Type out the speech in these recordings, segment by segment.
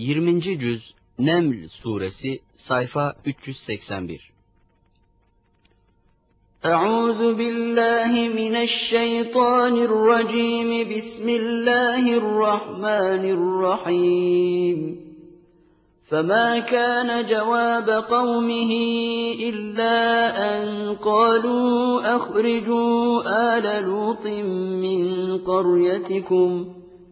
20. Cüz Neml Suresi Sayfa 381 أعوذ بالله من الشيطان الرجيم بسم الله الرحمن الرحيم فما كان جواب قومه إلا أن قالوا أخرجوا آل لوط من قريتكم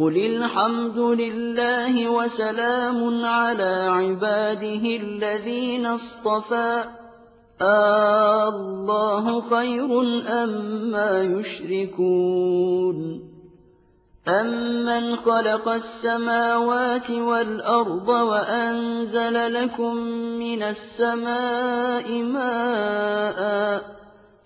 قل الحمد لله وسلام على عباده الذين اصطفى الله خير أما أم يشركون أَمَّنْ خَلَقَ السَّمَاوَاتِ وَالْأَرْضَ وَأَنزَلَ لَكُم مِّنَ السَّمَاءِ مَاءً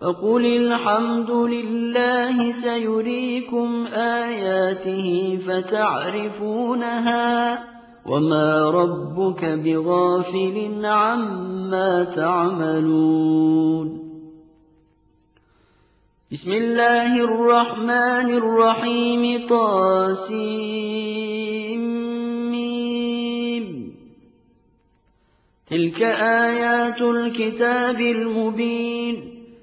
فَقُلِ الْحَمْدُ لِلَّهِ سَيُرِيكُمْ آيَاتِهِ فَتَعْرِفُونَهَا ۚ وَمَا رَبُّكَ بِغَافِلٍ عَمَّا تَعْمَلُونَ بسم الله الرحمن الرحيم طاسيم تلك آيات الكتاب المبين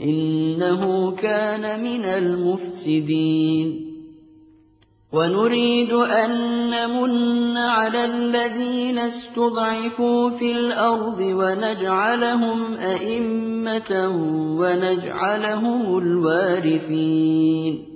إِنَّهُ كَانَ مِنَ الْمُفْسِدِينَ. وَنُرِيدُ أَن نَّمُنَّ عَلَى الَّذِينَ اسْتُضْعِفُوا فِي الْأَرْضِ وَنَجْعَلَهُمْ أَئِمَّةً وَنَجْعَلَهُمُ الْوَارِثِينَ.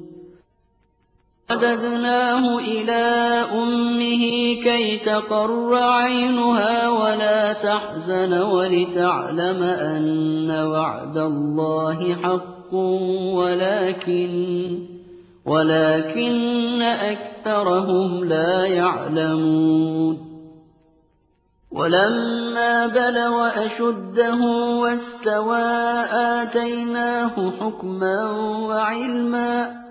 فَرَدَدْنَاهُ إِلَىٰ أُمِّهِ كَيْ تَقَرَّ عَيْنُهَا وَلَا تَحْزَنَ وَلِتَعْلَمَ أَنَّ وَعْدَ اللَّهِ حَقٌّ وَلَٰكِنَّ وَلَٰكِنَّ أَكْثَرَهُمْ لَا يَعْلَمُونَ. وَلَمَّا بَلَغَ أَشُدَّهُ وَاسْتَوَىٰ آتَيْنَاهُ حُكْمًا وَعِلْمًا ۚ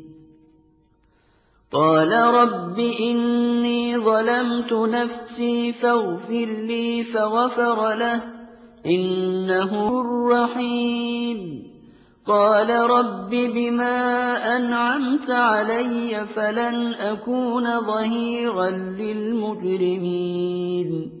قَالَ رَبِّ إِنِّي ظَلَمْتُ نَفْسِي فَاغْفِرْ لِي فَغَفَرَ لَهُ ۚ إِنَّهُ الرَّحِيمُ. قَالَ رَبِّ بِمَا أَنْعَمْتَ عَلَيَّ فَلَنْ أَكُونَ ظَهِيرًا لِّلْمُجْرِمِينَ.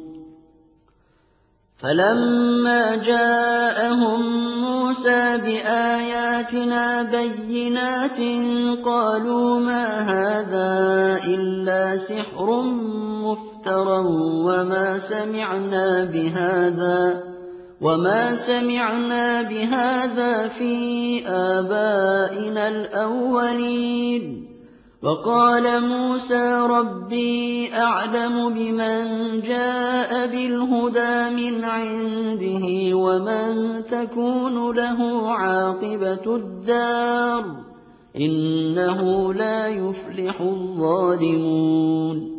فلما جاءهم موسى بآياتنا بينات قالوا ما هذا إلا سحر مفترى وما سمعنا بهذا وما سمعنا بهذا في آبائنا الأولين وقال موسى ربي أعلم بمن جاء بالهدى من عنده ومن تكون له عاقبة الدار إنه لا يفلح الظالمون.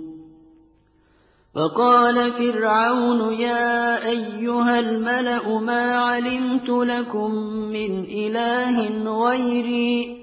فقال فرعون يا أيها الملأ ما علمت لكم من إله غيري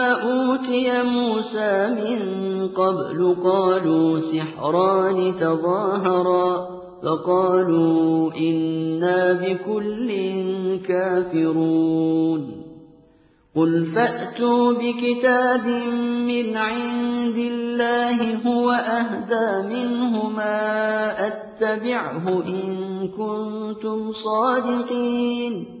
أوتي موسى من قبل قالوا سحران تظاهرا فقالوا إنا بكل كافرون قل فأتوا بكتاب من عند الله هو أهدى منه ما أتبعه إن كنتم صادقين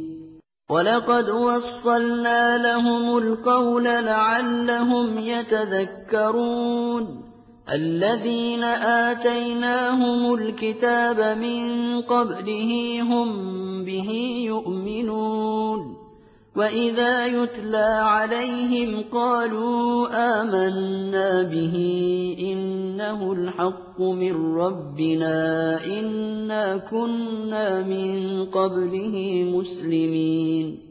ولقد وصلنا لهم القول لعلهم يتذكرون الذين آتيناهم الكتاب من قبله هم به يؤمنون وإذا يتلى عليهم قالوا آمنا به إنه الحق من ربنا إنا كنا من قبله مسلمين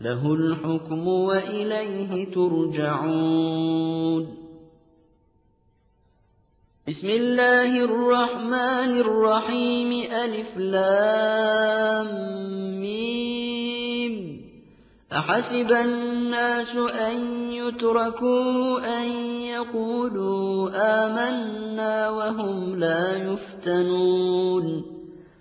له الحكم وإليه ترجعون. بسم الله الرحمن الرحيم. ألف لام ميم. أحسب الناس أن يتركوا أن يقولوا آمنا وهم لا يفتنون.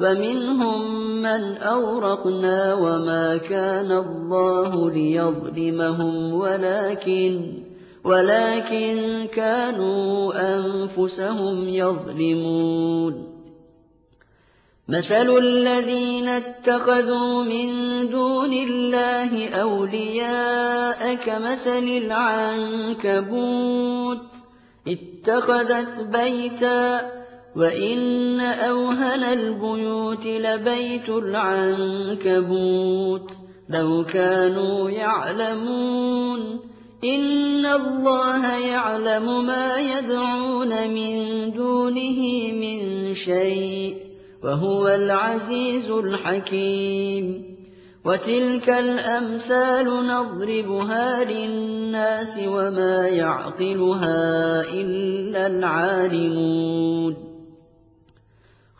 ومنهم من أورقنا وما كان الله ليظلمهم ولكن ولكن كانوا أنفسهم يظلمون. مثل الذين اتخذوا من دون الله أولياء كمثل العنكبوت اتخذت بيتا وإن أوهن البيوت لبيت العنكبوت لو كانوا يعلمون إن الله يعلم ما يدعون من دونه من شيء وهو العزيز الحكيم وتلك الأمثال نضربها للناس وما يعقلها إلا العالمون